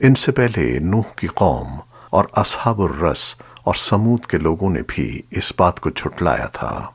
ان سے پہلے نوح کی قوم اور اصحاب الرس اور سمود کے لوگوں نے بھی اس بات کو جھٹلایا تھا۔